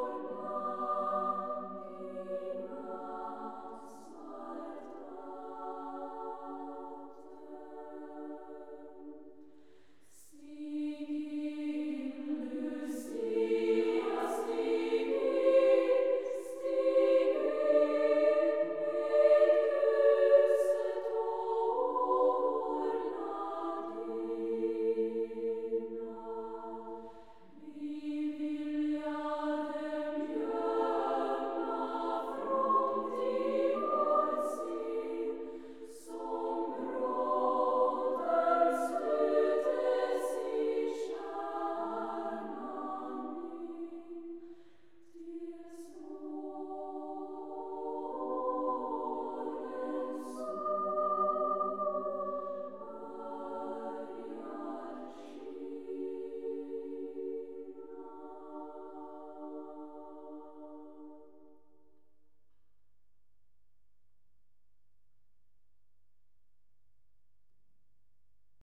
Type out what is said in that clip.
Lord.